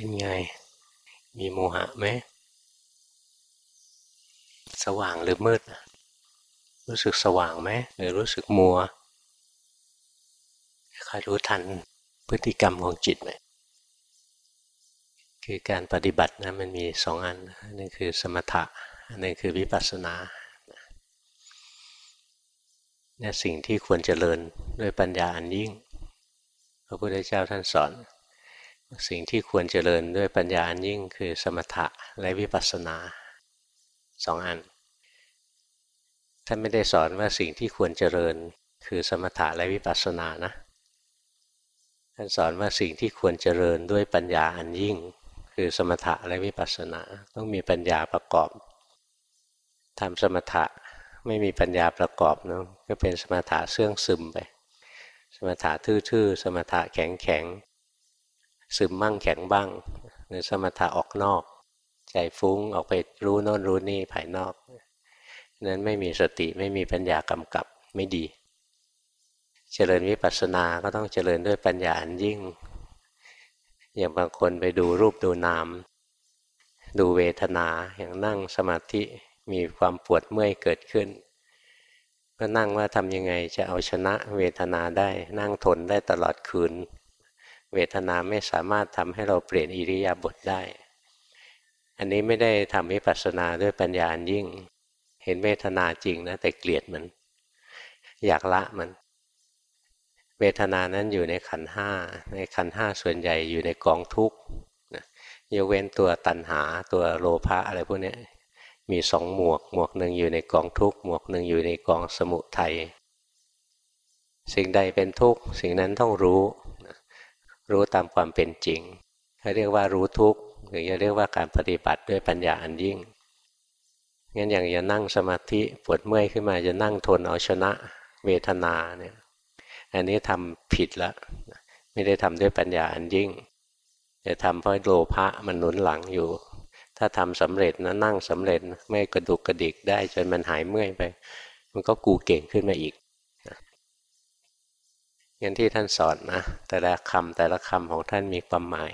เป็นไง มีโมหะไหม สว่างหรือมืด รู้สึกสว่างไหม หรือรู้สึกมัวใครรู้ทันพฤติกรรมของจิตไหมคือการปฏิบัตินะมันมีสองอันนึงคือสมถะอันนึงคือวิปัสสนาเนี่ยสิ่งที่ควรเจริญด้วยปัญญาอันยิ่ง พระพุทธเจ้าท่านสอน สิ่งที่ควรเจริญด้วยปัญญาอันยิ่งคือสมถะและวิปัสสนาสองอันท่านไม่ได้สอนว่าสิ่งที่ควรเจริญคือสมถะและวิปัสสนานะท่านสอนว่าสิ่งที่ควรเจริญด้วยปัญญาอันยิ่ง คือสมถะและวิปัสสนาต้องมีปัญญาประกอบทำสมถะไม่มีปัญญาประกอบเนาะก็เป็นสมถะเสื่องซึมไป สมถะทื่อๆ สมถะแข็งๆ ซึมมั่งแข็งบ้าง หรือสมถะออกนอก ใจฟุ้งออกไปรู้โน่นรู้นี่ภายนอก นั้นไม่มีสติไม่มีปัญญากำกับไม่ดี เจริญวิปัสสนาก็ต้องเจริญด้วยปัญญาอันยิ่ง อย่างบางคนไปดูรูปดูนาม ดูเวทนาอย่างนั่งสมาธิมีความปวดเมื่อยเกิดขึ้นก็นั่งว่าทำยังไงจะเอาชนะเวทนาได้ นั่งทนได้ตลอดคืน เวทนาไม่สามารถทำให้เราเปลี่ยนอิริยาบถได้ อันนี้ไม่ได้ทำวิปัสสนาด้วยปัญญาอันยิ่ง เห็นเวทนาจริงนะแต่เกลียดมัน อยากละมัน เวทนานั้นอยู่ในขันห้า ในขันห้าส่วนใหญ่อยู่ในกองทุกข์ยกเว้นตัวตัณหาตัวโลภะอะไรพวกนี้มีสองหมวก หมวกหนึ่งอยู่ในกองทุกข์หมวกหนึ่งอยู่ในกองสมุทัยสิ่งใดเป็นทุกข์สิ่งนั้นต้องรู้ รู้ตามความเป็นจริงเขาเรียกว่ารู้ทุกข์หรือจะเรียกว่าการปฏิบัติด้วยปัญญาอันยิ่งงั้นอย่างจะนั่งสมาธิปวดเมื่อยขึ้นมาจะนั่งทนเอาชนะเวทนาเนี่ยอันนี้ทำผิดล้วไม่ได้ทำด้วยปัญญาอันยิ่งจะทำเพราะโลภะมันหนุนหลังอยู่ ถ้าทำสำเร็จนะนั่งสำเร็จไม่กระดุกกระดิกได้จนมันหายเมื่อยไป มันก็กูเก่งขึ้นมาอีก งั้นที่ท่านสอนนะแต่ละคำแต่ละคำของท่านมีความหมาย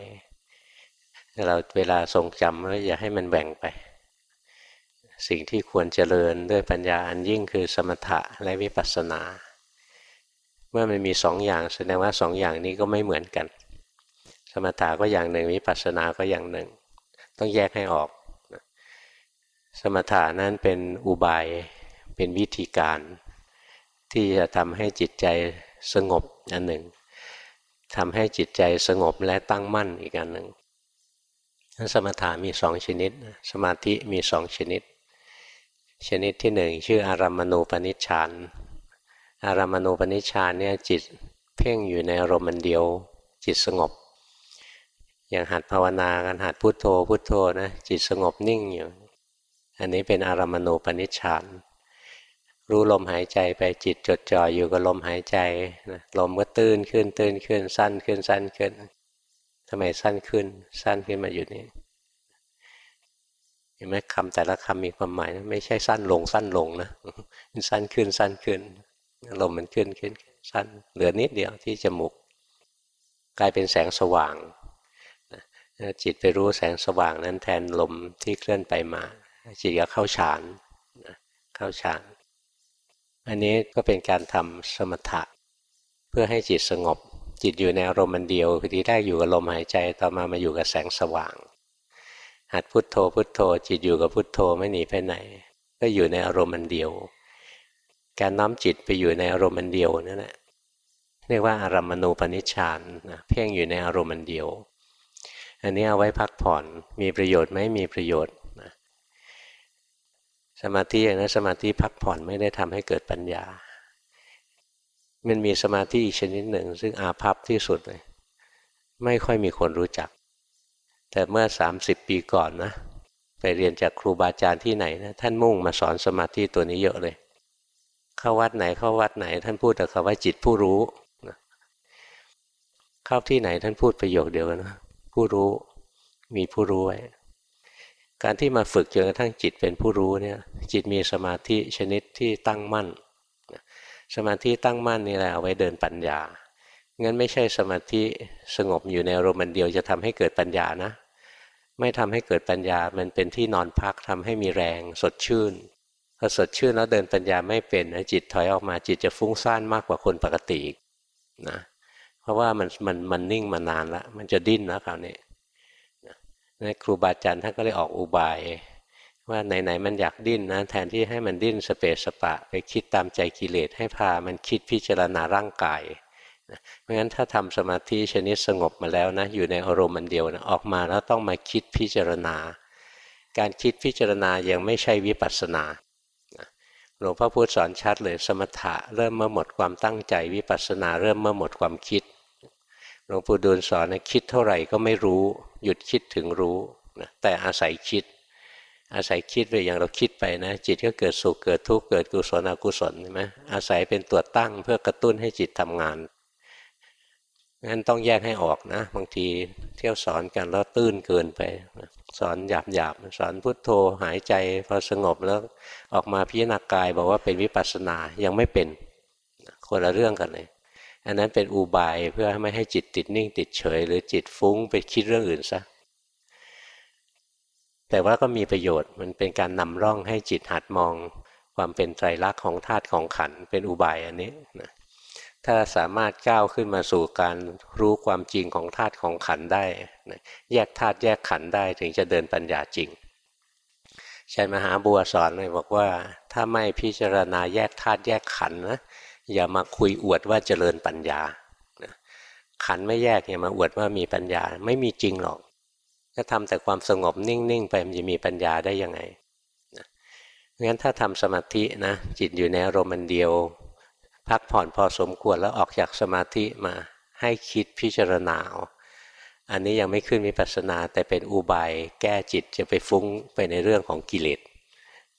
เราเวลาทรงจำแล้วอย่าให้มันแบ่งไป สิ่งที่ควรเจริญด้วยปัญญาอันยิ่งคือสมถะและวิปัสสนา เมื่อมันมีสองอย่างแสดงว่าสองอย่างนี้ก็ไม่เหมือนกัน สมถะก็อย่างหนึ่งวิปัสสนาก็อย่างหนึ่ง ต้องแยกให้ออก สมถะนั้นเป็นอุบายเป็นวิธีการ ที่จะทำให้จิตใจ สงบอันหนึ่งทำให้จิตใจสงบและตั้งมั่นอีกอันหนึ่งสมถะมีสองชนิด สมาธิมีสองชนิด ชนิดที่หนึ่งชื่ออารามณูปนิชฌาน อารามณูปนิชฌานเนี่ยจิตเพ่งอยู่ในอารมณ์เดียว จิตสงบ อย่างหัดภาวนากันหัดพุโทโธพุโทโธนะจิตสงบนิ่งอยู่ อันนี้เป็นอารมณูปนิชฌาน รู้ลมหายใจไปจิตจดจ่ออยู่กับลมหายใจนะลมก็ตื้นขึ้นตื้นขึ้นสั้นขึ้นสั้นขึ้นทำไมสั้นขึ้น สั้นขึ้นมาอยู่นี่เห็นไหมคำแต่ละคำมีความหมายนะไม่ใช่สั้นลงสั้นลงนะมันสั้นขึ้นสั้นขึ้นลมมันขึ้นขึ้นสั้น เหลือนิดเดียวที่จมูกกลายเป็นแสงสว่างจิตไปรู้แสงสว่างนั้นแทนลมที่เคลื่อนไปมา จิตก็เข้าฌานเข้าฌาน อันนี้ก็เป็นการทำสมถะ เพื่อให้จิตสงบ จิตอยู่ในอารมณ์มันเดียวคือทีแรกอยู่กับลมหายใจต่อมามาอยู่กับแสงสว่าง หัดพุทโธพุทโธ จิตอยู่กับพุทโธไม่หนีไปไหน ก็อยู่ในอารมณ์มันเดียว การน้อมจิตไปอยู่ในอารมณ์มันเดียวนั่นแหละเรียกว่าอารมณูปนิชฌานเพ่งอยู่ในอารมณ์มันเดียว อันนี้เอาไว้พักผ่อนมีประโยชน์ไหมมีประโยชน์ สมาธิอย่างนั้นสมาธิพักผ่อนไม่ได้ทำให้เกิดปัญญา มันมีสมาธิอีกชนิดหนึ่ง ซึ่งอาภัพที่สุดเลย ไม่ค่อยมีคนรู้จัก แต่เมื่อ 30 ปีก่อนนะ ไปเรียนจากครูบาอาจารย์ที่ไหนนะท่านมุ่งมาสอนสมาธิตัวนี้เยอะเลย เข้าวัดไหนเข้าวัดไหน ท่านพูดแต่คำว่าจิตผู้รู้เข้าที่ไหนท่านพูดประโยคเดียวกันนะผู้รู้มีผู้รู้ไว้ การที่มาฝึกจนกระทั่งจิตเป็นผู้รู้เนี่ยจิตมีสมาธิชนิดที่ตั้งมั่น สมาธิตั้งมั่นนี่แหละเอาไว้เดินปัญญา งั้นไม่ใช่สมาธิสงบอยู่ในอารมณ์เดียวจะทำให้เกิดปัญญานะ ไม่ทำให้เกิดปัญญามันเป็นที่นอนพักทำให้มีแรงสดชื่นพอสดชื่นแล้วเดินปัญญาไม่เป็นจิตถอยออกมาจิตจะฟุ้งซ่านมากกว่าคนปกตินะเพราะว่ามันมันมันนิ่งมานานแล้วมันจะดิ้นแล้วคราวนี้ นะครูบาอาจารย์ท่านก็เลยออกอุบาย ว่าไหนๆมันอยากดิ้นนะแทนที่ให้มันดิ้นสเปสสปะ ไปคิดตามใจกิเลสให้พามันคิดพิจารณาร่างกายเพราะงั้นถ้าทำสมาธิชนิดสงบมาแล้วนะอยู่ในอารมณ์มันเดียวนะออกมาแล้วต้องมาคิดพิจารณา การคิดพิจารณายังไม่ใช่วิปัสสนาหลวงพ่อพูดสอนชัดเลยสมถะเริ่มเมื่อหมดความตั้งใจวิปัสสนาเริ่มเมื่อหมดความคิดหลวงปู่ดูลสอนนะคิดเท่าไหร่ก็ไม่รู้ หยุดคิดถึงรู้นะแต่อาศัยคิด อาศัยคิดไปอย่างเราคิดไปนะ จิตก็เกิดสุขเกิดทุกข์เกิดกุศลอกุศลใช่ไหมอาศัยเป็นตัวตั้งเพื่อกระตุ้นให้จิตทำงานงั้นต้องแยกให้ออกนะ บางทีเที่ยวสอนกันแล้วตื้นเกินไป สอนหยาบหยาบสอนพุทโธหายใจพอสงบแล้วออกมาพิจารณากายบอกว่าเป็นวิปัสสนายังไม่เป็นคนละเรื่องกันเลย อันนั้นเป็นอุบายเพื่อไม่ให้จิตติดนิ่งติดเฉย หรือจิตฟุ้งไปคิดเรื่องอื่นซะแต่ว่าก็มีประโยชน์มันเป็นการนำร่องให้จิตหัดมอง ความเป็นไตรลักษณ์ของธาตุของขันเป็นอุบายอันนี้นะถ้าสามารถก้าวขึ้นมาสู่การรู้ความจริงของธาตุของขันได้แยกธาตุแยกขันได้ถึงจะเดินปัญญาจริงชัยมหาบัวสอนเลยบอกว่า ถ้าไม่พิจารณาแยกธาตุแยกขันนะ อย่ามาคุยอวดว่าเจริญปัญญาขันไม่แยกอย่ามาอวดว่ามีปัญญาไม่มีจริงหรอก ถ้าทำแต่ความสงบนิ่งๆไปมันจะมีปัญญาได้ยังไงงั้นถ้าทำสมาธินะจิตอยู่ในอารมณ์เดียว พักผ่อนพอสมควรแล้วออกจากสมาธิมาให้คิดพิจารณาอันนี้ยังไม่ขึ้นวิปัสสนา แต่เป็นอุบายแก้จิตจะไปฟุ้งไปในเรื่องของกิเลส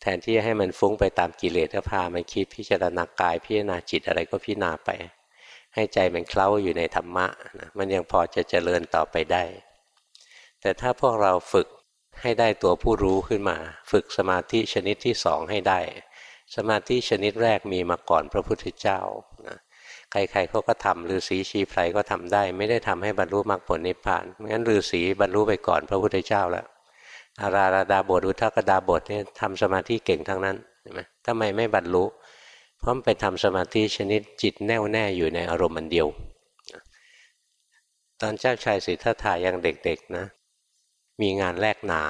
แทนที่ให้มันฟุ้งไปตามกิเลสก็พามันคิดพิจารณากายพิจารณาจิตอะไรก็พิจารณาไป ให้ใจมันเคล้าอยู่ในธรรมะนะมันยังพอจะเจริญต่อไปได้ แต่ถ้าพวกเราฝึกให้ได้ตัวผู้รู้ขึ้นมา ฝึกสมาธิชนิดที่สองให้ได้ สมาธิชนิดแรกมีมาก่อนพระพุทธเจ้านะใครๆเขาก็ทำฤาษีชีไพรก็ทำได้ ไม่ได้ทำให้บรรลุมรรคผลนิพพานงั้นฤาษีบรรลุไปก่อนพระพุทธเจ้าแล้ว อาราราดาบทอุทกดาบทเนี่ยทำสมาธิเก่งทั้งนั้นใช่ไหมทำไมไม่บรรลุเพราะไปทำสมาธิชนิดจิตแน่วแน่อยู่ในอารมณ์มันเดียว ตอนเจ้าชายสิทธัตถายังเด็กๆนะ มีงานแลกนา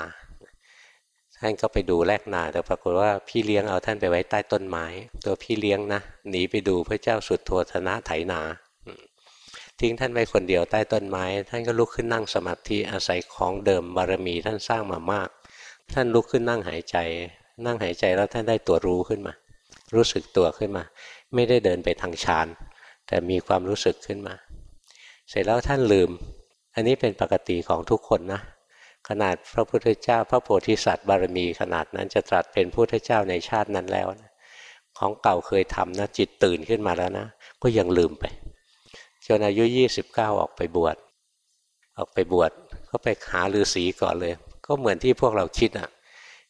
ท่านก็ไปดูแลกนา แต่ปรากฏว่าพี่เลี้ยงเอาท่านไปไว้ใต้ต้นไม้ ตัวพี่เลี้ยงนะหนีไปดูพระเจ้าสุดโทธนะไถนา ทิ้งท่านไว้คนเดียวใต้ต้นไม้ ท่านก็ลุกขึ้นนั่งสมาธิอาศัยของเดิมบารมีท่านสร้างมามาก ท่านลุกขึ้นนั่งหายใจ นั่งหายใจแล้วท่านได้ตัวรู้ขึ้นมา รู้สึกตัวขึ้นมา ไม่ได้เดินไปทางฌานแต่มีความรู้สึกขึ้นมา เสร็จแล้วท่านลืม อันนี้เป็นปกติของทุกคนนะ ขนาดพระพุทธเจ้า พระโพธิสัตว์บารมีขนาดนั้นจะตรัสเป็นพุทธเจ้าในชาตินั้นแล้วนะของเก่าเคยทำนะจิตตื่นขึ้นมาแล้วนะ ก็ยังลืมไป จนอายุยี่สิบเก้าออกไปบวชออกไปบวชก็ไปหาฤาษีก่อนเลย ก็เหมือนที่พวกเราคิดอะ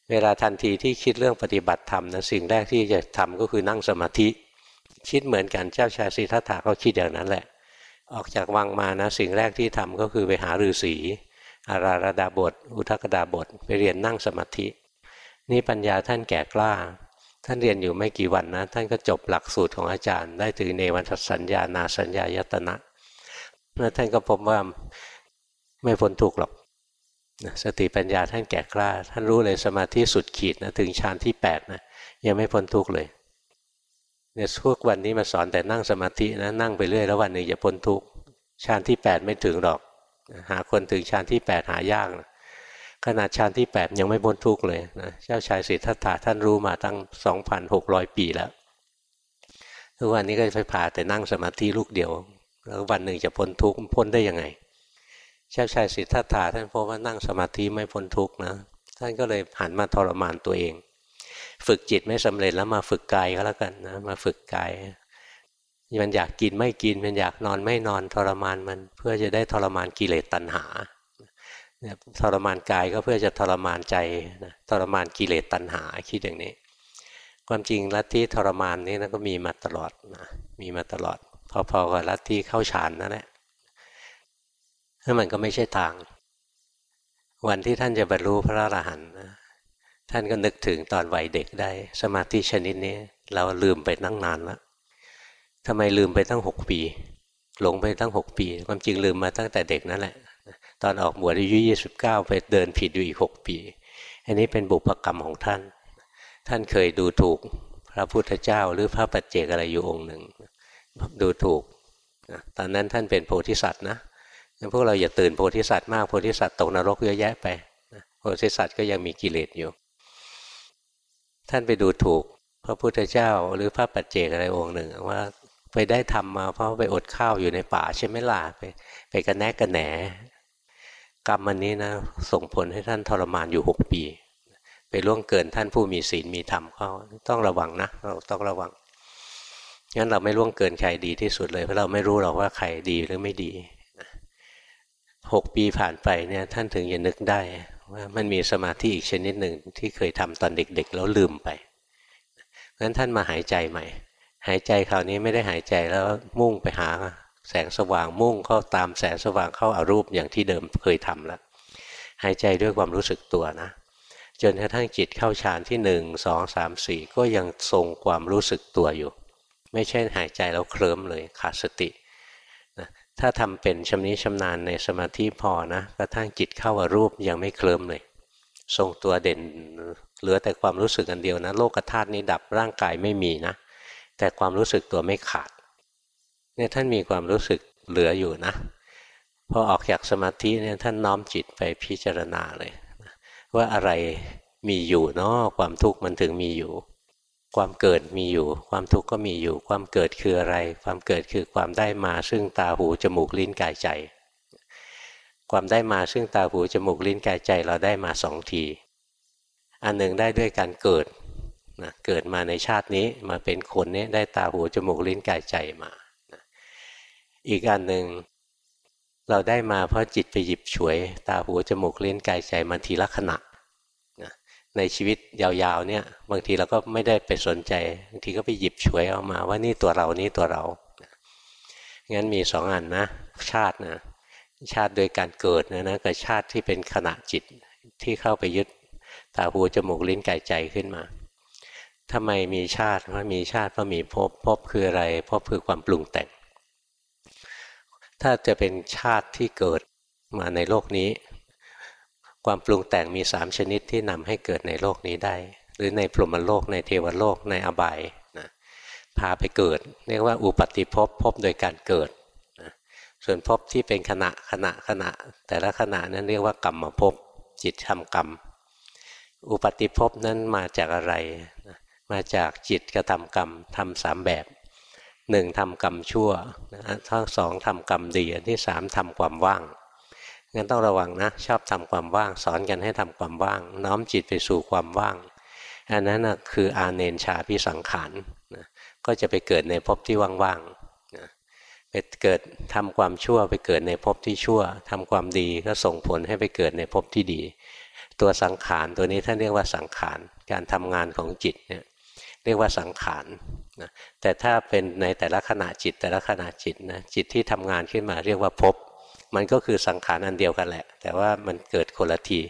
เวลาทันทีที่คิดเรื่องปฏิบัติธรรมนะสิ่งแรกที่จะทำก็คือนั่งสมาธิ คิดเหมือนกันเจ้าชายสิทธัตถะก็คิดอย่างนั้นแหละ ออกจากวังมานะสิ่งแรกที่ทำก็คือไปหาฤาษีอาราระดาบท อุทกดาบท ไปเรียนนั่งสมาธิ นี่ปัญญาท่านแก่กล้า ท่านเรียนอยู่ไม่กี่วันนะ ท่านก็จบหลักสูตรของอาจารย์ ได้ถึงเนวันสัญญานาสัญญายตนะแล้วท่านก็พบว่าไม่พ้นทุกข์หรอกสติปัญญาท่านแก่กล้า ท่านรู้เลยสมาธิสุดขีดนะถึงฌานที่8นะยังไม่พ้นทุกข์เลยเนี่ยทุกวันนี้มาสอนแต่นั่งสมาธินะนั่งไปเรื่อยแล้ววันหนึ่งจะพ้นทุกข์ฌานที่ 8 ไม่ถึงหรอก หาคนถึงฌานที่แปดหายากนะ ขนาดฌานที่แปดยังไม่พ้นทุกข์เลยนะเจ้าชายสิทธัตถะท่านรู้มาตั้งสองพันหกร้อยปีแล้วทุกวันนี้ก็ไปพาแต่นั่งสมาธิลูกเดียว แล้ววันหนึ่งจะพ้นทุกข์พ้นได้ยังไงเจ้าชายสิทธัตถะท่านพบว่านั่งสมาธิไม่พ้นทุกข์นะท่านก็เลยหันมาทรมานตัวเอง ฝึกจิตไม่สำเร็จแล้วมาฝึกกายก็แล้วกันนะมาฝึกกายมันอยากกินไม่กินมันอยากนอนไม่นอนทรมานมันเพื่อจะได้ทรมานกิเลสตัณหา ทรมานกายก็เพื่อจะทรมานใจทรมานกิเลสตัณหาคิดอย่างนี้ ความจริงลัทธิทรมานนี้นะก็มีมาตลอดนะมีมาตลอด พอๆกับลัทธิเข้าฌานนั่นแหละถ้ามันก็ไม่ใช่ทาง วันที่ท่านจะบรรลุพระอรหันต์ท่านก็นึกถึงตอนวัยเด็กได้ สมาธิชนิดนี้ เราลืมไปตั้งนานแล้วทำไมลืมไปตั้งหกปี หลงไปตั้งหกปี ความจริงลืมมาตั้งแต่เด็กนั่นแหละ ตอนออกบวชอายุยี่สิบเก้าไปเดินผิดอยู่อีกหกปี อันนี้เป็นบุพกรรมของท่าน ท่านเคยดูถูกพระพุทธเจ้าหรือพระปัจเจกอะไรอยู่องค์หนึ่ง ดูถูกตอนนั้นท่านเป็นโพธิสัตว์นะพวกเราอย่าตื่นโพธิสัตว์มากโพธิสัตว์ตกนรกเยอะแยะไปโพธิสัตว์ก็ยังมีกิเลสอยู่ ท่านไปดูถูกพระพุทธเจ้าหรือพระปัจเจกอะไรองค์หนึ่ง ว่าไปได้ทำมาเพราะไปอดข้าวอยู่ในป่าใช่ไหมล่ะไปไปกันแนกกันแหน กรรมมันนี้นะส่งผลให้ท่านทรมานอยู่หกปี ไปล่วงเกินท่านผู้มีศีลมีธรรมเขาต้องระวังนะเราต้องระวังงั้นเราไม่ล่วงเกินใครดีที่สุดเลยเพราะเราไม่รู้หรอกว่าใครดีหรือไม่ดีหกปีผ่านไปเนี่ยท่านถึงจะนึกได้ว่ามันมีสมาธิอีกชนิดหนึ่งที่เคยทำตอนเด็กๆแล้วลืมไปงั้นท่านมาหายใจใหม่ หายใจคราวนี้ไม่ได้หายใจแล้วมุ่งไปหา แสงสว่างมุ่งเข้าตามแสงสว่างเข้าอารูปอย่างที่เดิมเคยทำแล้วหายใจด้วยความรู้สึกตัวนะ จนกระทั่งจิตเข้าฌานที่หนึ่งสองสามสี่ก็ยังทรงความรู้สึกตัวอยู่ ไม่ใช่หายใจแล้วเคลิ้มเลยขาดสตินะถ้าทำเป็นชำนิชำนาญในสมาธิพอนะกระทั่งจิตเข้าอารูปยังไม่เคลิ้มเลย ทรงตัวเด่นเหลือแต่ความรู้สึกอันเดียวนะ โลกธาตุนี้ดับร่างกายไม่มีนะ แต่ความรู้สึกตัวไม่ขาด เนี่ยท่านมีความรู้สึกเหลืออยู่นะพอออกจากสมาธิเนี่ยท่านน้อมจิตไปพิจารณาเลย ว่าอะไรมีอยู่เนาะความทุกข์มันถึงมีอยู่ ความเกิดมีอยู่ ความทุกข์ก็มีอยู่ ความเกิดคืออะไร ความเกิดคือความได้มาซึ่งตาหูจมูกลิ้นกายใจ ความได้มาซึ่งตาหูจมูกลิ้นกายใจเราได้มาสองที อันหนึ่งได้ด้วยการเกิดนะเกิดมาในชาตินี้มาเป็นคนนี้ได้ตาหูจมูกลิ้นกายใจมา อีกอันหนึ่งเราได้มาเพราะจิตไปหยิบฉวย ตาหูจมูกลิ้นกายใจมาทีละขณะนะในชีวิตยาวๆเนี่ยบางทีเราก็ไม่ได้ไปสนใจบางทีก็ไปหยิบฉวยเอามาว่านี่ตัวเรานี่ตัวเรางั้นมีสองอันนะชาตินะชาติโดยการเกิดนะนะกับชาติที่เป็นขณะจิตที่เข้าไปยึดตาหูจมูกลิ้นกายใจขึ้นมาทำไมมีชาติเพราะมีชาติเพราะมีภพภพคืออะไรภพคือความปรุงแต่ง ถ้าจะเป็นชาติที่เกิดมาในโลกนี้ ความปรุงแต่งมีสามชนิดที่นำให้เกิดในโลกนี้ได้ หรือในพรหมโลกในเทวโลกในอบายนะพาไปเกิด เรียกว่าอุปติภพภพโดยการเกิดนะส่วนภพที่เป็นขณะขณะขณะ แต่ละขณะนั้นเรียกว่ากรรมภพจิตทำกรรม อุปติภพนั้นมาจากอะไร มาจากจิตกระทำกรรมทำสามแบบ หนึ่งทำกรรมชั่วนะทั้งสองทำกรรมดีอันที่สามทำความว่างงั้นต้องระวังนะชอบทำความว่าง สอนกันให้ทำความว่าง น้อมจิตไปสู่ความว่างอันนั้นนะคืออาเนนชาพิสังขารนะก็จะไปเกิดในภพที่ว่างๆนะไปเกิดทำความชั่วไปเกิดในภพที่ชั่วทำความดีก็ส่งผลให้ไปเกิดในภพที่ดี ตัวสังขารตัวนี้ท่านเรียกว่าสังขารการทำงานของจิตเนี่ย เรียกว่าสังขารนะแต่ถ้าเป็นในแต่ละขณะจิตแต่ละขณะจิตนะจิตที่ทำงานขึ้นมาเรียกว่าภพมันก็คือสังขารอันเดียวกันแหละ แต่ว่ามันเกิดคนละที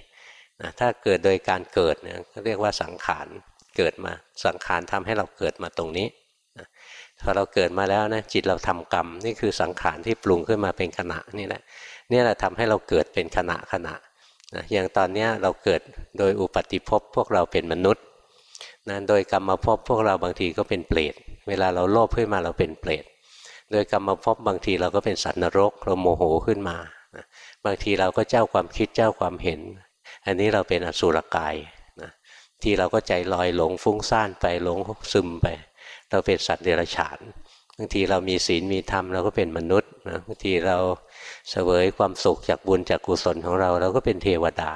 นะถ้าเกิดโดยการเกิดเนี่ยก็เรียกว่าสังขารเกิดมาสังขารทำให้เราเกิดมาตรงนี้นะพอเราเกิดมาแล้วนะจิตเราทำกรรม นี่คือสังขารที่ปรุงขึ้นมาเป็นขณะนี่แหละนี่แหละทำให้เราเกิดเป็นขณะขณะนะอย่างตอนนี้เราเกิดโดยอุปติภพพวกเราเป็นมนุษย์ นะโดยกรรมภพบพวกเราบางทีก็เป็นเปรตเวลาเราโลภขึ้นมาเราเป็นเปรตโดยกรรมภพบบางทีเราก็เป็นสัตว์นรกเราโมโหขึ้นมา บางทีเราก็เจ้าความคิดเจ้าความเห็น อันนี้เราเป็นอสุรกายนะที่เราก็ใจลอยหลงฟุ้งซ่านไปหลงซึมไป เราเป็นสัตว์เดรัจฉานบางทีเรามีศีลมีธรรมเราก็เป็นมนุษย์นะบางทีเราเสวยความสุขจากบุญจากกุศลของเรา เราก็เป็นเทวดา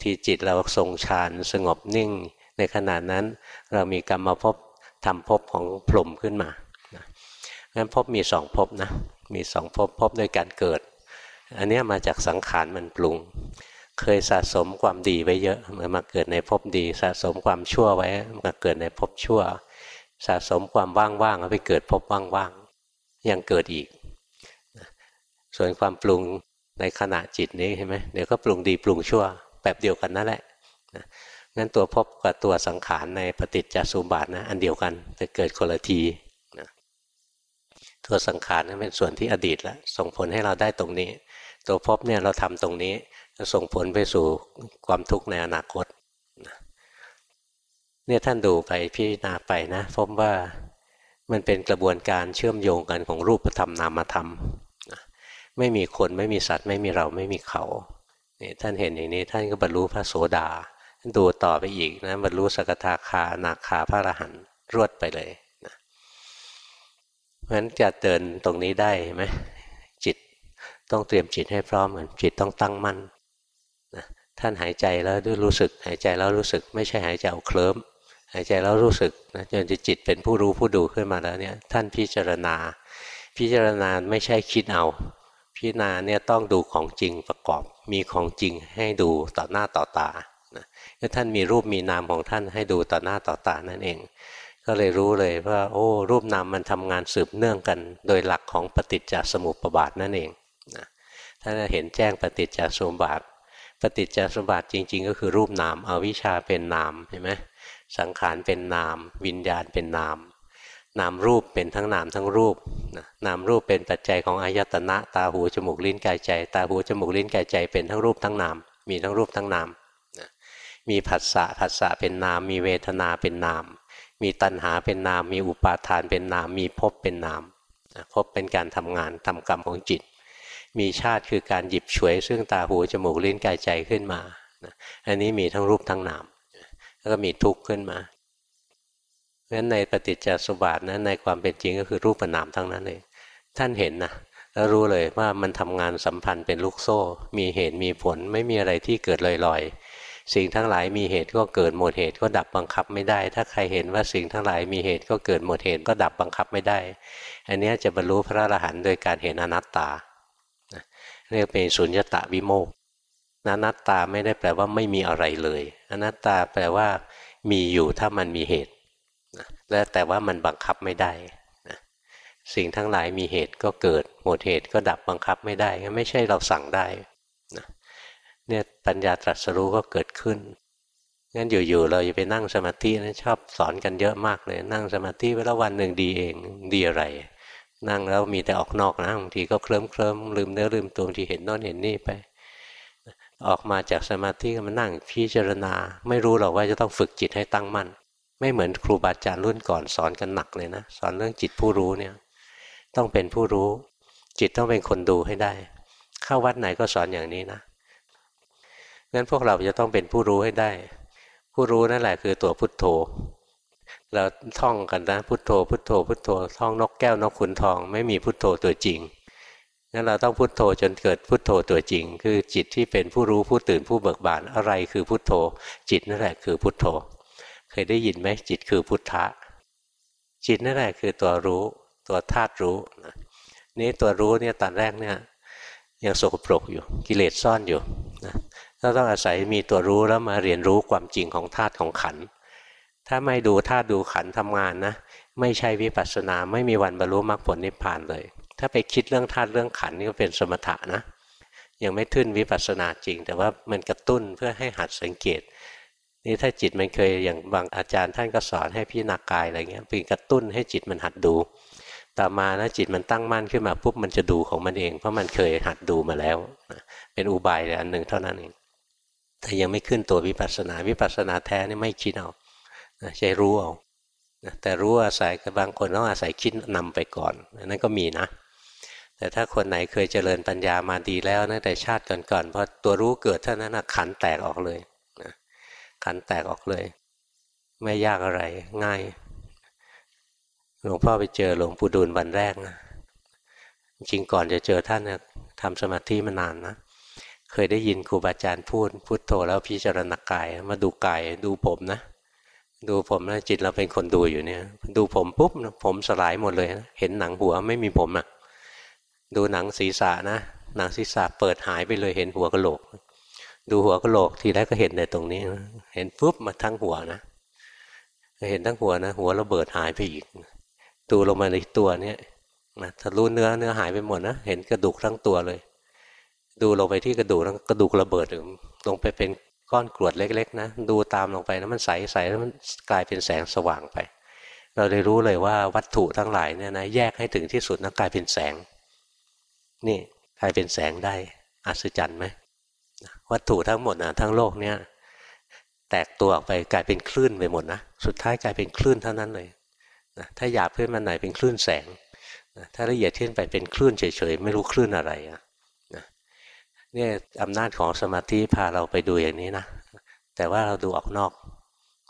ที่จิตเราทรงฌานสงบนิ่ง ในขณะนั้นเรามีกรรมภพทำภพของพรหมขึ้นมางั้นภพมีสองภพนะมีสองภพภพด้วยการเกิด อันนี้มาจากสังขารมันปรุง เคยสะสมความดีไว้เยอะมาเกิดในภพดี สะสมความชั่วไว้มาเกิดในภพชั่ว สะสมความว่างๆแล้วไปเกิดภพว่างๆยังเกิดอีก ส่วนความปรุงในขณะจิตนี้เห็นไหมเดี๋ยวก็ปรุงดีปรุงชั่วแบบเดียวกันนั่นแหละ งั้นตัวพบกับตัวสังขารในปฏิจจสมุปบาทนะอันเดียวกันแต่เกิดคนละทีนะตัวสังขารนั้นเป็นส่วนที่อดีตแล้วส่งผลให้เราได้ตรงนี้ ตัวพบเนี่ยเราทำตรงนี้จะส่งผลไปสู่ความทุกข์ในอนาคตเนี่ยท่านดูไปพิจารณาไปนะพบว่ามันเป็นกระบวนการเชื่อมโยงกันของรูปธรรมนามธรรมไม่มีคนไม่มีสัตว์ ไม่มีเราไม่มีเขานี่ท่านเห็นอย่างนี้ท่านก็บรรลุพระโสดา ดูต่อไปอีกนะบรรลุสกทาคานาคาพระอรหันต์รวดไปเลยนะเพราะฉะนั้นจะเดินตรงนี้ได้ไหมจิตต้องเตรียมจิตให้พร้อมเหมือนจิตต้องตั้งมั่นนะท่านหายใจแล้วด้วยรู้สึก หายใจแล้วรู้สึก ไม่ใช่หายใจเอาเคลิ้มหายใจแล้วรู้สึกนะจนจิตเป็นผู้รู้ผู้ดูขึ้นมาแล้วเนี่ยท่านพิจารณา พิจารณาไม่ใช่คิดเอา พิจารณาเนี่ยต้องดูของจริงประกอบมีของจริงให้ดูต่อหน้าต่อตา ท่านมีรูปมีนามของท่านให้ดูต่อหน้าต่อตานั่นเอง ก็เลยรู้เลยว่า โอ้ รูปนามมันทำงานสืบเนื่องกัน โดยหลักของปฏิจจสมุปบาทนั่นเองนะท่านเห็นแจ้งปฏิจจสมุปบาท ปฏิจจสมุปบาทจริง ๆ ก็คือรูปนามเอาวิชาเป็นนามเห็นไหมสังขารเป็นนาม วิญญาณเป็นนาม นามรูปเป็นทั้งนามทั้งรูปนามรูปเป็นปัจจัยของอายตนะ ตาหูจมูกลิ้นกายใจ ตาหูจมูกลิ้นกายใจเป็นทั้งรูปทั้งนาม มีทั้งรูปทั้งนาม มีผัสสะผัสสะเป็นนาม มีเวทนาเป็นนาม มีตัณหาเป็นนาม มีอุปาทานเป็นนาม มีภพเป็นนามภพเป็นการทำงานทำกรรมของจิต มีชาติคือการหยิบฉวย ซึ่งตาหูจมูกลิ้นกายใจขึ้นมาอันนี้มีทั้งรูปทั้งนาม แล้วก็มีทุกข์ขึ้นมาเพราะฉะนั้นในปฏิจจสมบัตินะในความเป็นจริงก็คือรูปนามทั้งนั้นเองท่านเห็นนะแล้วรู้เลยว่ามันทำงานสัมพันธ์เป็นลูกโซ่ มีเหตุมีผลไม่มีอะไรที่เกิดลอยๆ สิ่งทั้งหลายมีเหตุก็เกิดหมดเหตุก็ดับบังคับไม่ได้ ถ้าใครเห็นว่าสิ่งทั้งหลายมีเหตุก็เกิดหมดเหตุก็ดับบังคับไม่ได้ อันนี้จะบรรลุพระอรหันต์โดยการเห็นอนัตตาเรียกเป็นสุญญตาวิโมกอนัตตาไม่ได้แปลว่าไม่มีอะไรเลย อนัตตาแปลว่า มีอยู่ถ้ามันมีเหตุและแต่ว่ามันบังคับไม่ได้สิ่งทั้งหลายมีเหตุก็เกิด หมดเหตุก็ดับบังคับไม่ได้ ไม่ใช่เราสั่งได้ เนี่ยปัญญาตรัสรู้ก็เกิดขึ้นงั้นอยู่ๆเราอย่าไปนั่งสมาธินะชอบสอนกันเยอะมากเลย นั่งสมาธิไปแล้ววันหนึ่งดีเองดีอะไร นั่งแล้วมีแต่ออกนอกนะบางทีก็เคลิ้มเคลิ้มลืมเนื้อลืมตัวบางทีเห็นโน่นเห็นนี่ไป ออกมาจากสมาธิก็มานั่งพิจารณา ไม่รู้หรอกว่าจะต้องฝึกจิตให้ตั้งมั่น ไม่เหมือนครูบาอาจารย์รุ่นก่อนสอนกันหนักเลยนะสอนเรื่องจิตผู้รู้เนี่ยต้องเป็นผู้รู้ จิตต้องเป็นคนดูให้ได้ เข้าวัดไหนก็สอนอย่างนี้นะ งั้นพวกเราจะต้องเป็นผู้รู้ให้ได้ ผู้รู้นั่นแหละคือตัวพุทโธ เราท่องกันนะพุทโธ พุทโธ พุทโธท่องนกแก้วนกขุนทอง ไม่มีพุทโธตัวจริงงั้นเราต้องพุทโธจนเกิดพุทโธตัวจริง คือจิตที่เป็นผู้รู้ผู้ตื่นผู้เบิกบานอะไรคือพุทโธ จิตนั่นแหละคือพุทโธ เคยได้ยินไหมจิตคือพุทธะ จิตนั่นแหละคือตัวรู้ ตัวธาตุรู้นี่ตัวรู้เนี่ยตอนแรกเนี่ยยังโสกปรกอยู่กิเลสซ่อนอยู่นะ ก็ต้องอาศัยมีตัวรู้แล้วมาเรียนรู้ความจริงของธาตุของขัน ถ้าไม่ดูธาตุดูขันทำงานนะ ไม่ใช่วิปัสสนาไม่มีวันบรรลุมรรคผลนิพพานเลย ถ้าไปคิดเรื่องธาตุเรื่องขันนี่ก็เป็นสมถะนะ ยังไม่ทึ่นวิปัสสนาจริง แต่ว่ามันกระตุ้นเพื่อให้หัดสังเกต นี่ถ้าจิตมันเคยอย่างบางอาจารย์ท่านก็สอนให้พิจารณากายอะไรเงี้ยเป็นกระตุ้นให้จิตมันหัดดูต่อมานะจิตมันตั้งมั่นขึ้นมาปุ๊บมันจะดูของมันเอง เพราะมันเคยหัดดูมาแล้ว เป็นอุบายอันหนึ่งเท่านั้นเอง แต่ยังไม่ขึ้นตัววิปัสสนา วิปัสสนาแท้นี่ไม่คิดเอาใช้รู้เอาแต่รู้อาศัยบางคนต้องอาศัยคิดนำไปก่อนนั่นก็มีนะ แต่ถ้าคนไหนเคยเจริญปัญญามาดีแล้วนะแต่ชาติก่อนๆพอตัวรู้เกิดเท่านั้นนะขันแตกออกเลยขันแตกออกเลย ไม่ยากอะไรง่ายหลวงพ่อไปเจอหลวงปู่ดูลวันแรกนะจริงก่อนจะเจอท่านนะทำสมาธิมานานนะ เคยได้ยินครูบาอาจารย์พูด พุทโธแล้วพิจารณากาย มาดูกายดูผมนะ ดูผมนะจิตเราเป็นคนดูอยู่เนี่ย ดูผมปุ๊บผมสลายหมดเลยนะเห็นหนังหัวไม่มีผมอะดูหนังศีรษะนะ หนังศีรษะเปิดหายไปเลยเห็นหัวกะโหลก ดูหัวกะโหลกทีแรกก็เห็นในตรงนี้ เห็นปุ๊บมาทั้งหัวนะเห็นทั้งหัวนะ หัวระเบิดหายไปอีกดูลงมาในตัวเนี้ยนะทะลุเนื้อเนื้อหายไปหมดนะเห็นกระดูกทั้งตัวเลย ดูลงไปที่กระดูกแล้วกระดูกระเบิดลงไปเป็นก้อนกรวดเล็ก ๆ นะ ดูตามลงไปแล้วมันใสใสแล้วมันกลายเป็นแสงสว่างไป เราได้รู้เลยว่าวัตถุทั้งหลายเนี่ยนะแยกให้ถึงที่สุดนะกลายเป็นแสง นี่กลายเป็นแสงได้อัศจรรย์ไหมวัตถุทั้งหมดนะทั้งโลกเนี่ยแตกตัวออกไปกลายเป็นคลื่นไปหมดนะสุดท้ายกลายเป็นคลื่นเท่านั้นเลยนะถ้าหยาบขึ้นมาไหนเป็นคลื่นแสงนะถ้าละเอียดขึ้นไปเป็นคลื่นเฉยๆไม่รู้คลื่นอะไรนะ เนี่ยอำนาจของสมาธิพาเราไปดูอย่างนี้นะ แต่ว่าเราดูออกนอก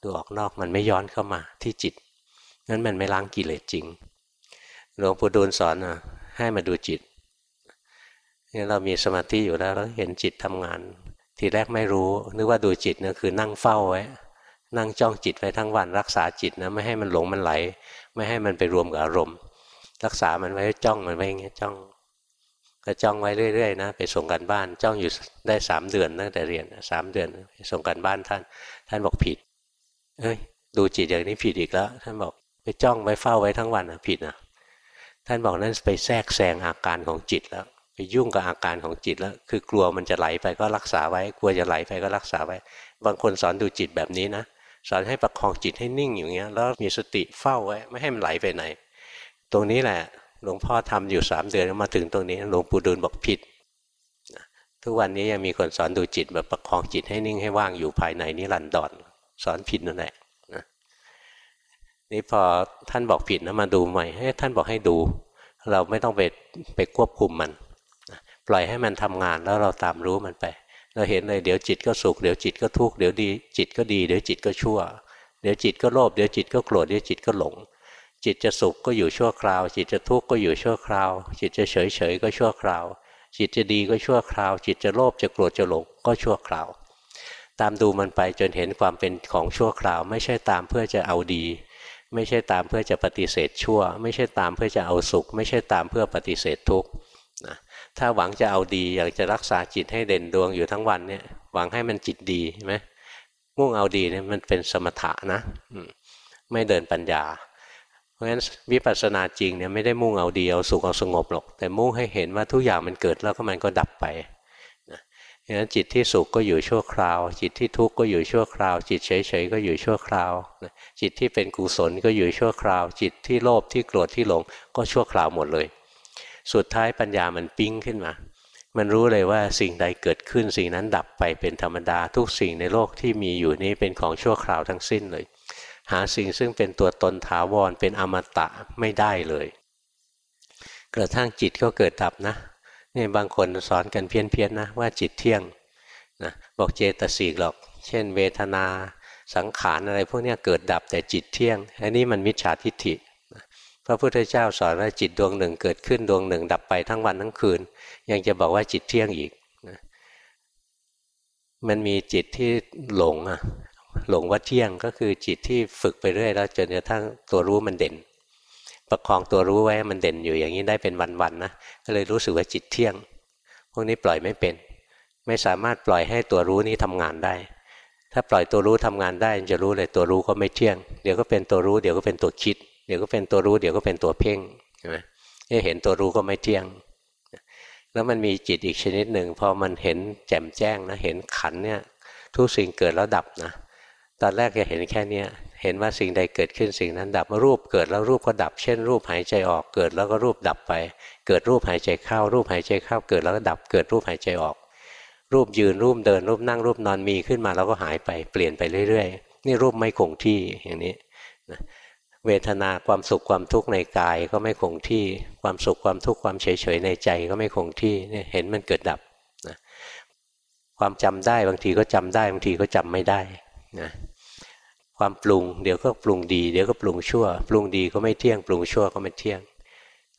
ดูออกนอกมันไม่ย้อนเข้ามาที่จิต นั้นมันไม่ล้างกิเลสจริง หลวงปู่ดูลสอนนะให้มาดูจิตนี่เรามีสมาธิอยู่แล้วเราเห็นจิตทำงาน ทีแรกไม่รู้นึกว่าดูจิตเนะคือนั่งเฝ้าไว้ นั่งจ้องจิตไว้ทั้งวันรักษาจิตนะไม่ให้มันหลงมันไหล ไม่ให้มันไปรวมกับอารมณ์ รักษามันไว้จ้องมันไว้อย่างเงี้ยจ้อง ก็จ้องไว้เรื่อยๆนะไปส่งกันบ้านจ้องอยู่ได้สามเดือนตั้งแต่เรียนสามเดือนไปส่งกันบ้านท่าน ท่านบอกผิด เอ้ย ดูจิตอย่างนี้ผิดอีกแล้ว ท่านบอกไปจ้องไว้เฝ้าไว้ทั้งวันนะผิดนะท่านบอกนั่นไปแทรกแซงอาการของจิตแล้วไปยุ่งกับอาการของจิตแล้ว คือกลัวมันจะไหลไปก็รักษาไว้ กลัวจะไหลไปก็รักษาไว้ บางคนสอนดูจิตแบบนี้นะสอนให้ประคองจิตให้นิ่งอย่างเงี้ย แล้วมีสติเฝ้าไว้ ไม่ให้มันไหลไปไหน ตรงนี้แหละ หลวงพ่อทำอยู่สามเดือนมาถึงตรงนี้ หลวงปู่ดูลบอกผิดทุกวันนี้ยังมีคนสอนดูจิตแบบประคองจิตให้นิ่งให้ว่างอยู่ภายในนิรันดรสอนผิดนั่นแหละนี่พอท่านบอกผิดนะมาดูใหม่ให้ท่านบอกให้ดู เราไม่ต้องไปไปควบคุมมันปล่อยให้มันทำงานแล้วเราตามรู้มันไป เราเห็นเลยเดี๋ยวจิตก็สุขเดี๋ยวจิตก็ทุกข์เดี๋ยวดีจิตก็ดีเดี๋ยวจิตก็ชั่ว เดี๋ยวจิตก็โลภเดี๋ยวจิตก็โกรธเดี๋ยวจิตก็หลง จิตจะสุขก็อยู่ชั่วคราว จิตจะทุกข์ก็อยู่ชั่วคราว จิตจะเฉยเฉยก็ชั่วคราว จิตจะดีก็ชั่วคราว จิตจะโลภจะโกรธจะหลงก็ชั่วคราว ตามดูมันไปจนเห็นความเป็นของชั่วคราว ไม่ใช่ตามเพื่อจะเอาดี ไม่ใช่ตามเพื่อจะปฏิเสธชั่ว ไม่ใช่ตามเพื่อจะเอาสุข ไม่ใช่ตามเพื่อปฏิเสธทุกข์นะถ้าหวังจะเอาดีอยากจะรักษาจิตให้เด่นดวงอยู่ทั้งวันเนี่ยหวังให้มันจิตดีใช่ไหมมุ่งเอาดีเนี่ยมันเป็นสมถะนะไม่เดินปัญญา เพราะฉะนั้นวิปัสสนาจริงเนี่ยไม่ได้มุ่งเอาดีเอาสุขเอาสงบหรอก แต่มุ่งให้เห็นว่าทุกอย่างมันเกิดแล้วก็มันก็ดับไปนะฉะนั้นจิตที่สุขก็อยู่ชั่วคราว จิตที่ทุกข์ก็อยู่ชั่วคราว จิตเฉยๆก็อยู่ชั่วคราวจิตที่เป็นกุศลก็อยู่ชั่วคราว จิตที่โลภที่โกรธที่หลงก็ชั่วคราวหมดเลย สุดท้ายปัญญามันปิ้งขึ้นมามันรู้เลยว่าสิ่งใดเกิดขึ้นสิ่งนั้นดับไปเป็นธรรมดาทุกสิ่งในโลกที่มีอยู่นี้เป็นของชั่วคราวทั้งสิ้นเลย หาสิ่งซึ่งเป็นตัวตนถาวรเป็นอมตะไม่ได้เลย กระทั่งจิตก็เกิดดับนะนี่บางคนสอนกันเพี้ยนๆนนะว่าจิตเที่ยงนะบอกเจตสิกหรอก เช่น เวทนาสังขารอะไรพวกนี้เกิดดับแต่จิตเที่ยง อันนี้มันมิจฉาทิฏฐิพระพุทธเจ้าสอนว่าจิตดวงหนึ่งเกิดขึ้นดวงหนึ่ง ดับไปทั้งวันทั้งคืน ยังจะบอกว่าจิตเที่ยงอีกมันมีจิตที่หลงอะ หลงว่าเที่ยงก็คือจิตที่ฝึกไปเรื่อยแล้วจนกระทั่งตัวรู้มันเด่น ประคองตัวรู้ไว้มันเด่นอยู่อย่างนี้ได้เป็นวันๆนะก็เลยรู้สึกว่าจิตเที่ยง พวกนี้ปล่อยไม่เป็น ไม่สามารถปล่อยให้ตัวรู้นี้ทำงานได้ ถ้าปล่อยตัวรู้ทำงานได้จะรู้เลยตัวรู้ก็ไม่เที่ยง เดี๋ยวก็เป็นตัวรู้เดี๋ยวก็เป็นตัวคิด เดี๋ยวก็เป็นตัวรู้เดี๋ยวก็เป็นตัวเพ่งใช่ไหมเห็นตัวรู้ก็ไม่เที่ยงแล้วมันมีจิตอีกชนิดหนึ่งพอมันเห็นแจ่มแจ้งนะเห็นขันเนี่ยทุกสิ่งเกิดแล้วดับนะ ตอนแรกจะเห็นแค่เนี้ยเห็นว่าสิ่งใดเกิดขึ้นสิ่งนั้นดับรูปเกิดแล้วรูปก็ดับ เช่น รูปหายใจออกเกิดแล้วก็รูปดับไป เกิดรูปหายใจเข้า รูปหายใจเข้าเกิดแล้วก็ดับ เกิดรูปหายใจออก รูปยืนรูปเดิน รูปนั่งรูปนอนมีขึ้นมาแล้วก็หายไปเปลี่ยนไปเรื่อยๆ นี่รูปไม่คงที่อย่างนี้นะเวทนาความสุขความทุกข์ในกายก็ไม่คงที่ความสุขความทุกข์ความเฉยเฉยในใจก็ไม่คงที่เนี่ยเห็นมันเกิดดับนะความจำได้บางทีก็จำได้บางทีก็จำไม่ได้ นะความปรุงเดี๋ยวก็ปรุงดี เดี๋ยวก็ปรุงชั่ว ปรุงดีก็ไม่เที่ยง ปรุงชั่วก็ไม่เที่ยง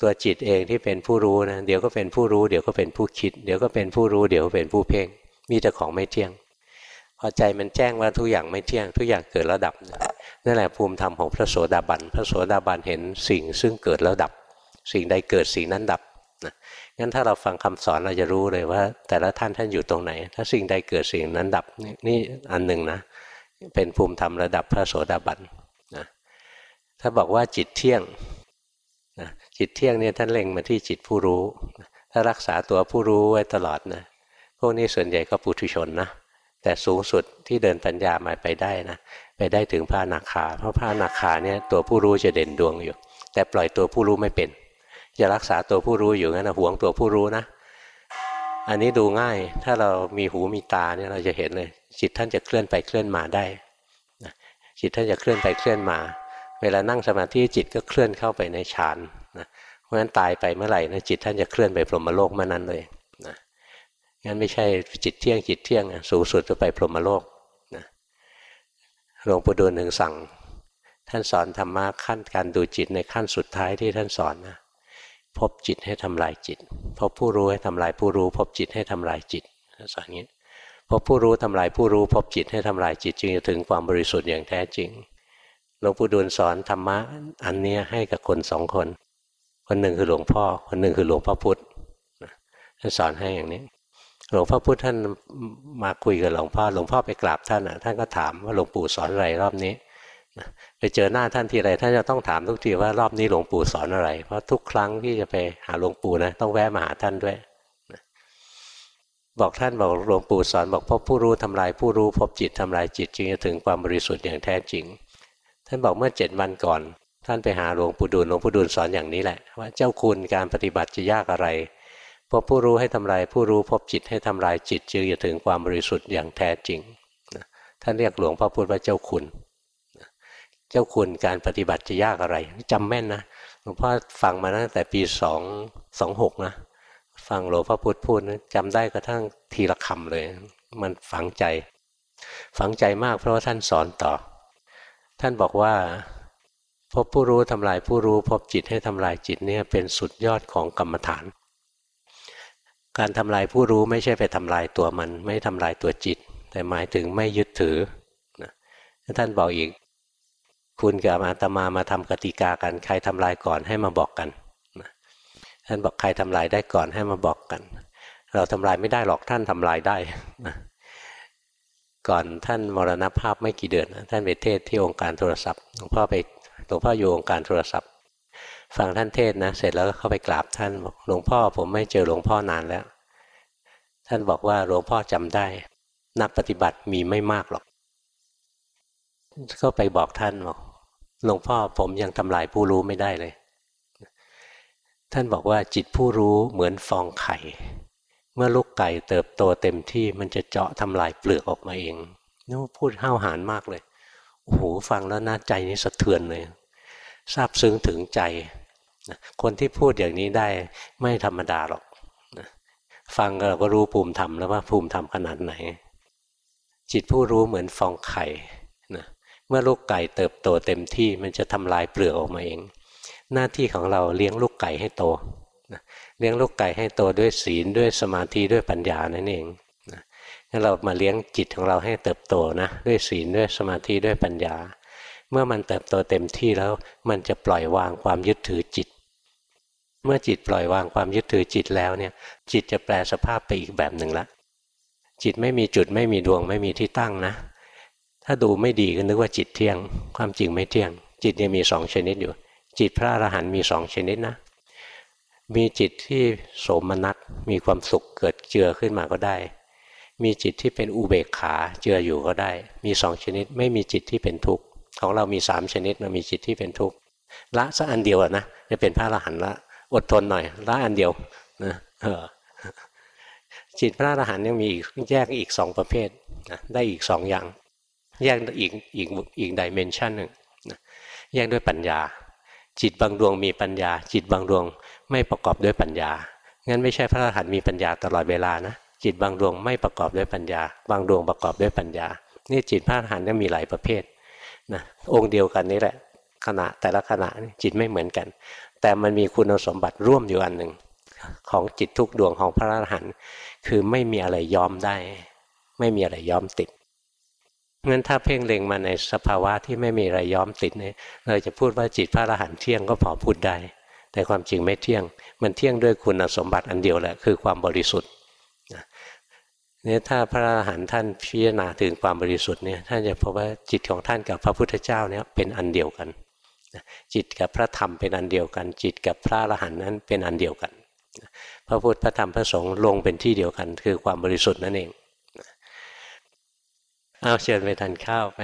ตัวจิตเองที่เป็นผู้รู้นะเดี๋ยวก็เป็นผู้รู้เดี๋ยวก็เป็นผู้คิด เดี๋ยวก็เป็นผู้รู้เดี๋ยวก็เป็นผู้เพ่งมีแต่ของไม่เที่ยงพอใจมันแจ้งว่าทุกอย่างไม่เที่ยง ทุกอย่างเกิดแล้วดับนั่นแหละภูมิธรรมของพระโสดาบันพระโสดาบันเห็นสิ่งซึ่งเกิดแล้วดับ สิ่งใดเกิดสิ่งนั้นดับนะงั้นถ้าเราฟังคำสอนเราจะรู้เลยว่า แต่ละท่านท่านอยู่ตรงไหน ถ้าสิ่งใดเกิดสิ่งนั้นดับนี่อันหนึ่งนะ เป็นภูมิธรรมระดับพระโสดาบันนะถ้าบอกว่าจิตเที่ยงนะจิตเที่ยงเนี่ยท่านเล็งมาที่จิตผู้รู้ ถ้ารักษาตัวผู้รู้ไว้ตลอดนะพวกนี้ส่วนใหญ่ก็ปุถุชนนะแต่สูงสุดที่เดินปัญญามาไปได้นะไปได้ถึงพระนาคา เพราะพระนาคาเนี่ยตัวผู้รู้จะเด่นดวงอยู่ แต่ปล่อยตัวผู้รู้ไม่เป็น จะรักษาตัวผู้รู้อยู่งั้นนะหวงตัวผู้รู้นะ อันนี้ดูง่าย ถ้าเรามีหูมีตาเนี่ยเราจะเห็นเลย จิตท่านจะเคลื่อนไปเคลื่อนมาได้จิตท่านจะเคลื่อนไปเคลื่อนมา เวลานั่งสมาธิจิตก็เคลื่อนเข้าไปในฌานนะเพราะฉะนั้นตายไปเมื่อไหร่นะจิตท่านจะเคลื่อนไปพรหมโลกเมื่อนั้นเลยนะงั้นไม่ใช่จิตเที่ยงจิตเที่ยงสูงสุดจะไปพรหมโลกนะหลวงปู่ดูลหนึ่งสั่ง ท่านสอนธรรมะขั้นการดูจิตในขั้นสุดท้ายที่ท่านสอนนะ พบจิตให้ทำลายจิต พบผู้รู้ให้ทำลายผู้รู้ พบจิตให้ทำลายจิตสอนอย่างนี้พบผู้รู้ทำลายผู้รู้ พบจิตให้ทำลายจิต จึงจะถึงความบริสุทธิ์อย่างแท้จริงหลวงปู่ดูลสอนธรรมะอันนี้ให้กับคนสองคน คนหนึ่งคือหลวงพ่อ คนหนึ่งคือหลวงพ่อพุธท่านสอนให้อย่างนี้ หลวงพ่อพุธท่านมาคุยกับหลวงพ่อ หลวงพ่อไปกราบท่านอะท่านก็ถามว่าหลวงปู่สอนอะไรรอบนี้ ไปเจอหน้าท่านทีไรท่านจะต้องถามทุกทีว่ารอบนี้หลวงปู่สอนอะไร เพราะทุกครั้งที่จะไปหาหลวงปู่นะต้องแวะมาหาท่านด้วยบอกท่านบอกหลวงปู่สอนบอกพบผู้รู้ทำลายผู้รู้พบจิตทำลายจิตจึงจะถึงความบริสุทธิ์อย่างแท้จริง ท่านบอกเมื่อเจ็ดวันก่อน ท่านไปหาหลวงปู่ดูลหลวงปู่ดูลสอนอย่างนี้แหละ ว่าเจ้าคุณการปฏิบัติจะยากอะไรพบผู้รู้ให้ทำลายผู้รู้พบจิตให้ทำลายจิตจึงจะถึงความบริสุทธิ์อย่างแท้จริงท่านเรียกหลวงพ่อพุธว่าเจ้าคุณ เจ้าคุณการปฏิบัติจะยากอะไรจำแม่นนะหลวงพ่อฟังมาตั้งแต่ปีสองสองหกนะฟังหลวงพ่อพุธพูดนะจำได้กระทั่งทีละคำเลย มันฝังใจ ฝังใจมากเพราะว่าท่านสอนต่อ ท่านบอกว่าพบผู้รู้ทำลายผู้รู้พบจิตให้ทำลายจิตเนี่ยเป็นสุดยอดของกรรมฐาน การทำลายผู้รู้ไม่ใช่ไปทำลายตัวมัน ไม่ทำลายตัวจิต แต่หมายถึงไม่ยึดถือนะท่านบอกอีก คุณกับอาตมามาทำกติกากัน ใครทำลายก่อนให้มาบอกกันท่านบอกใครทำลายได้ก่อนให้มาบอกกัน เราทำลายไม่ได้หรอกท่านทำลายได้นะก่อนท่านมรณภาพไม่กี่เดือนท่านไปเทศที่องค์การโทรศัพท์หลวงพ่อไปหลวงพ่ออยู่องค์การโทรศัพท์ ฟังท่านเทศนะเสร็จแล้วก็เข้าไปกราบท่านบอกหลวงพ่อผมไม่เจอหลวงพ่อนานแล้ว ท่านบอกว่าหลวงพ่อจำได้ นักปฏิบัติมีไม่มากหรอก ก็ไปบอกท่านบอก หลวงพ่อผมยังทำลายผู้รู้ไม่ได้เลย ท่านบอกว่าจิตผู้รู้เหมือนฟองไข่ เมื่อลูกไก่เติบโตเต็มที่มันจะเจาะทำลายเปลือกออกมาเองนี่พูดห้าวหาญมากเลยโอ้โหฟังแล้วน่าใจนี้สะเทือนเลยซาบซึ้งถึงใจคนที่พูดอย่างนี้ได้ไม่ธรรมดาหรอกฟังเราก็รู้ภูมิธรรมแล้วว่าภูมิธรรมขนาดไหน จิตผู้รู้เหมือนฟองไข่ เมื่อลูกไก่เติบโตเต็มที่มันจะทำลายเปลือกออกมาเอง หน้าที่ของเราเลี้ยงลูกไก่ให้โตเลี้ยงลูกไก่ให้โตด้วยศีลด้วยสมาธิด้วยปัญญานั่นเองนะงั้นเรามาเลี้ยงจิตของเราให้เติบโตนะด้วยศีลด้วยสมาธิด้วยปัญญา เมื่อมันเติบโตเต็มที่แล้วมันจะปล่อยวางความยึดถือจิต เมื่อจิตปล่อยวางความยึดถือจิตแล้วเนี่ยจิตจะแปลสภาพไปอีกแบบหนึ่งละจิตไม่มีจุดไม่มีดวงไม่มีที่ตั้งนะ ถ้าดูไม่ดีก็นึกว่าจิตเที่ยง ความจริงไม่เที่ยง จิตยังมีสองชนิดอยู่ จิตพระอรหันต์มีสองชนิดนะ มีจิตที่โสมนัสมีความสุขเกิดเจือขึ้นมาก็ได้ มีจิตที่เป็นอุเบกขาเจืออยู่ก็ได้ มีสองชนิด ไม่มีจิตที่เป็นทุกข์ของเรามีสามชนิดเรามีจิตที่เป็นทุกข์ละสักอันเดียวนะจะเป็นพระอรหันต์ละอดทนหน่อยละอันเดียวนะจิตพระอรหันต์ยังมีอีกแยกอีกสองประเภทนะได้อีกสองอย่าง แยกอีกอีกอีกดิเมนชันหนึ่งแยกด้วยปัญญา จิตบางดวงมีปัญญา จิตบางดวงไม่ประกอบด้วยปัญญา งั้นไม่ใช่พระอรหันต์มีปัญญาตลอดเวลานะ จิตบางดวงไม่ประกอบด้วยปัญญา บางดวงประกอบด้วยปัญญา นี่จิตพระอรหันต์ก็มีหลายประเภทนะองค์เดียวกันนี่แหละ ขณะแต่ละขณะจิตไม่เหมือนกัน แต่มันมีคุณสมบัติร่วมอยู่อันหนึ่งของจิตทุกดวงของพระอรหันต์คือไม่มีอะไรยอมได้ ไม่มีอะไรยอมติด งั้นถ้าเพ่งเล็งมาในสภาวะที่ไม่มีอะไรย้อมติดเนี่ยเราจะพูดว่าจิตพระอรหันต์เที่ยงก็พอพูดได้ แต่ความจริงไม่เที่ยง มันเที่ยงด้วยคุณสมบัติอันเดียวแหละคือความบริสุทธิ์เนี่ยถ้าพระอรหันต์ท่านพิจารณาถึงความบริสุทธิ์เนี่ยท่านจะพบว่าจิตของท่านกับพระพุทธเจ้าเนี่ยเป็นอันเดียวกัน จิตกับพระธรรมเป็นอันเดียวกัน จิตกับพระอรหันต์นั้นเป็นอันเดียวกัน พระพุทธพระธรรมพระสงฆ์ลงเป็นที่เดียวกัน คือความบริสุทธิ์นั่นเอง เอาเชิญไปทานข้าวไป